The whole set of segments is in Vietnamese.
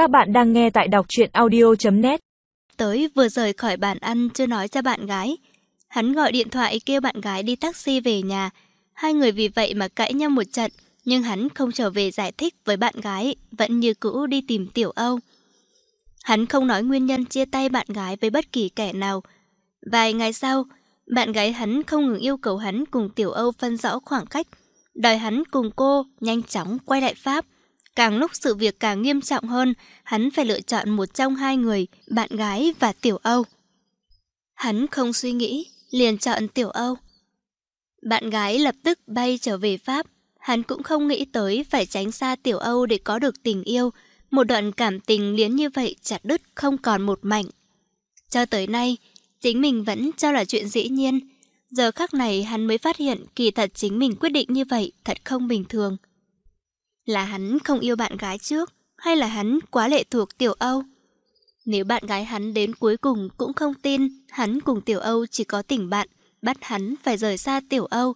Các bạn đang nghe tại đọc truyện audio.net Tới vừa rời khỏi bàn ăn chưa nói cho bạn gái. Hắn gọi điện thoại kêu bạn gái đi taxi về nhà. Hai người vì vậy mà cãi nhau một trận, nhưng hắn không trở về giải thích với bạn gái, vẫn như cũ đi tìm Tiểu Âu. Hắn không nói nguyên nhân chia tay bạn gái với bất kỳ kẻ nào. Vài ngày sau, bạn gái hắn không ngừng yêu cầu hắn cùng Tiểu Âu phân rõ khoảng cách, đòi hắn cùng cô nhanh chóng quay lại Pháp. Càng lúc sự việc càng nghiêm trọng hơn, hắn phải lựa chọn một trong hai người, bạn gái và Tiểu Âu. Hắn không suy nghĩ, liền chọn Tiểu Âu. Bạn gái lập tức bay trở về Pháp, hắn cũng không nghĩ tới phải tránh xa Tiểu Âu để có được tình yêu, một đoạn cảm tình liến như vậy chặt đứt không còn một mảnh. Cho tới nay, chính mình vẫn cho là chuyện dĩ nhiên. Giờ khắc này hắn mới phát hiện kỳ thật chính mình quyết định như vậy thật không bình thường. Là hắn không yêu bạn gái trước hay là hắn quá lệ thuộc Tiểu Âu? Nếu bạn gái hắn đến cuối cùng cũng không tin hắn cùng Tiểu Âu chỉ có tình bạn, bắt hắn phải rời xa Tiểu Âu.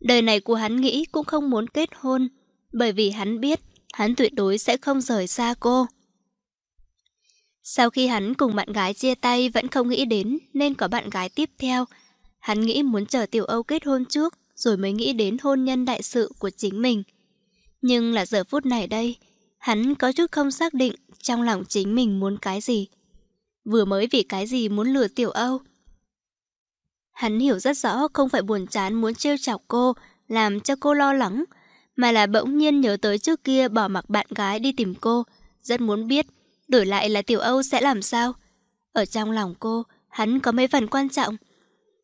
Đời này của hắn nghĩ cũng không muốn kết hôn, bởi vì hắn biết hắn tuyệt đối sẽ không rời xa cô. Sau khi hắn cùng bạn gái chia tay vẫn không nghĩ đến nên có bạn gái tiếp theo. Hắn nghĩ muốn chờ Tiểu Âu kết hôn trước rồi mới nghĩ đến hôn nhân đại sự của chính mình. Nhưng là giờ phút này đây, hắn có chút không xác định trong lòng chính mình muốn cái gì. Vừa mới vì cái gì muốn lừa Tiểu Âu. Hắn hiểu rất rõ không phải buồn chán muốn trêu chọc cô, làm cho cô lo lắng, mà là bỗng nhiên nhớ tới trước kia bỏ mặc bạn gái đi tìm cô, rất muốn biết, đổi lại là Tiểu Âu sẽ làm sao. Ở trong lòng cô, hắn có mấy phần quan trọng.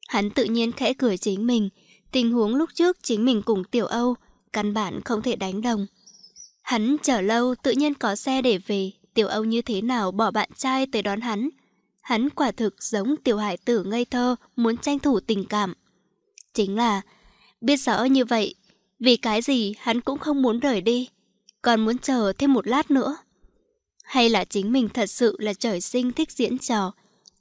Hắn tự nhiên khẽ cười chính mình, tình huống lúc trước chính mình cùng Tiểu Âu, căn bản không thể đánh đồng. Hắn chờ lâu tự nhiên có xe để về, Tiểu Âu như thế nào bỏ bạn trai tới đón hắn. Hắn quả thực giống tiểu hải tử ngây thơ muốn tranh thủ tình cảm. Chính là, biết rõ như vậy, vì cái gì hắn cũng không muốn rời đi, còn muốn chờ thêm một lát nữa. Hay là chính mình thật sự là trời sinh thích diễn trò,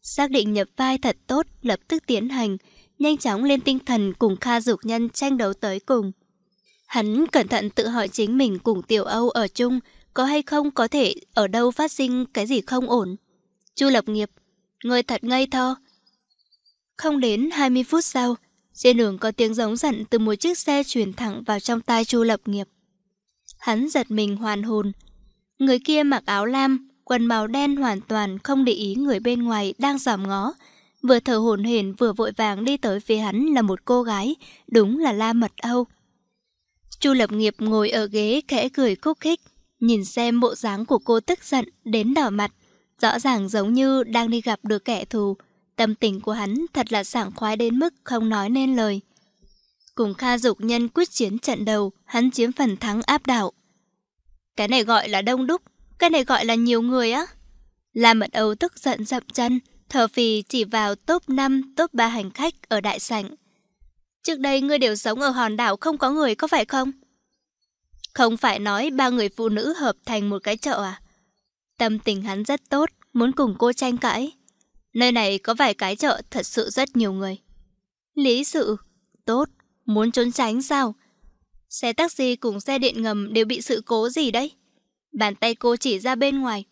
xác định nhập vai thật tốt lập tức tiến hành, nhanh chóng lên tinh thần cùng Kha Dục Nhân tranh đấu tới cùng. Hắn cẩn thận tự hỏi chính mình cùng Tiểu Âu ở chung, có hay không có thể ở đâu phát sinh cái gì không ổn. Chu Lập Nghiệp, người thật ngây thơ. Không đến 20 phút sau, trên đường có tiếng giống giận từ một chiếc xe chuyển thẳng vào trong tai Chu Lập Nghiệp. Hắn giật mình hoàn hồn. Người kia mặc áo lam, quần màu đen hoàn toàn không để ý người bên ngoài đang giảm ngó. Vừa thở hổn hển vừa vội vàng đi tới phía hắn là một cô gái, đúng là La Mật Âu. Chu Lập Nghiệp ngồi ở ghế khẽ cười khúc khích, nhìn xem bộ dáng của cô tức giận đến đỏ mặt, rõ ràng giống như đang đi gặp được kẻ thù. Tâm tình của hắn thật là sảng khoái đến mức không nói nên lời. Cùng Kha Dục Nhân quyết chiến trận đầu, hắn chiếm phần thắng áp đảo. Cái này gọi là đông đúc, cái này gọi là nhiều người á. La Mật Âu tức giận dậm chân, thở phì chỉ vào top 5, top 3 hành khách ở đại sảnh. Trước đây ngươi đều sống ở hòn đảo không có người có phải không? Không phải nói ba người phụ nữ hợp thành một cái chợ à? Tâm tình hắn rất tốt, muốn cùng cô tranh cãi. Nơi này có vài cái chợ thật sự rất nhiều người. Lý sự, tốt, muốn trốn tránh sao? Xe taxi cùng xe điện ngầm đều bị sự cố gì đấy? Bàn tay cô chỉ ra bên ngoài.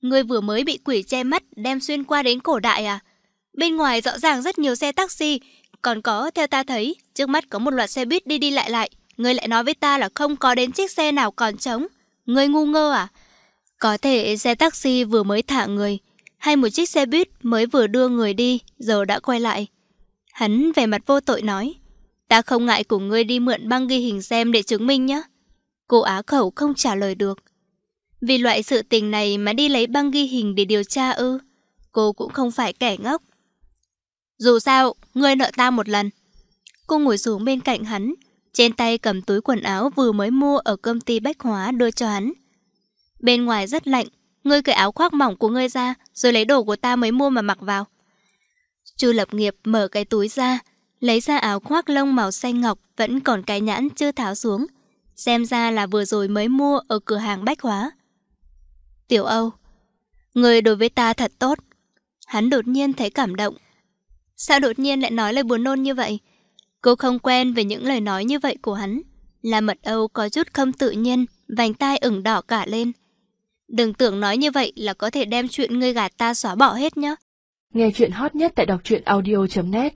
Người vừa mới bị quỷ che mắt đem xuyên qua đến cổ đại à? Bên ngoài rõ ràng rất nhiều xe taxi, còn có, theo ta thấy, trước mắt có một loạt xe buýt đi đi lại lại. Ngươi lại nói với ta là không có đến chiếc xe nào còn trống. Ngươi ngu ngơ à? Có thể xe taxi vừa mới thả người, hay một chiếc xe buýt mới vừa đưa người đi, giờ đã quay lại. Hắn vẻ mặt vô tội nói, ta không ngại cùng ngươi đi mượn băng ghi hình xem để chứng minh nhé. Cô Á Khẩu không trả lời được. Vì loại sự tình này mà đi lấy băng ghi hình để điều tra ư. Cô cũng không phải kẻ ngốc. Dù sao, ngươi nợ ta một lần. Cô ngồi xuống bên cạnh hắn, trên tay cầm túi quần áo vừa mới mua ở công ty bách hóa đưa cho hắn. Bên ngoài rất lạnh, ngươi cởi áo khoác mỏng của ngươi ra, rồi lấy đồ của ta mới mua mà mặc vào. Chu lập nghiệp mở cái túi ra, lấy ra áo khoác lông màu xanh ngọc vẫn còn cái nhãn chưa tháo xuống. Xem ra là vừa rồi mới mua ở cửa hàng bách hóa. Tiểu Âu, người đối với ta thật tốt. Hắn đột nhiên thấy cảm động. Sao đột nhiên lại nói lời buồn nôn như vậy? Cô không quen về những lời nói như vậy của hắn. Là mật Âu có chút không tự nhiên, vành tai ửng đỏ cả lên. Đừng tưởng nói như vậy là có thể đem chuyện ngươi gạt ta xóa bỏ hết nhé. Nghe chuyện hot nhất tại đọc truyện audio.net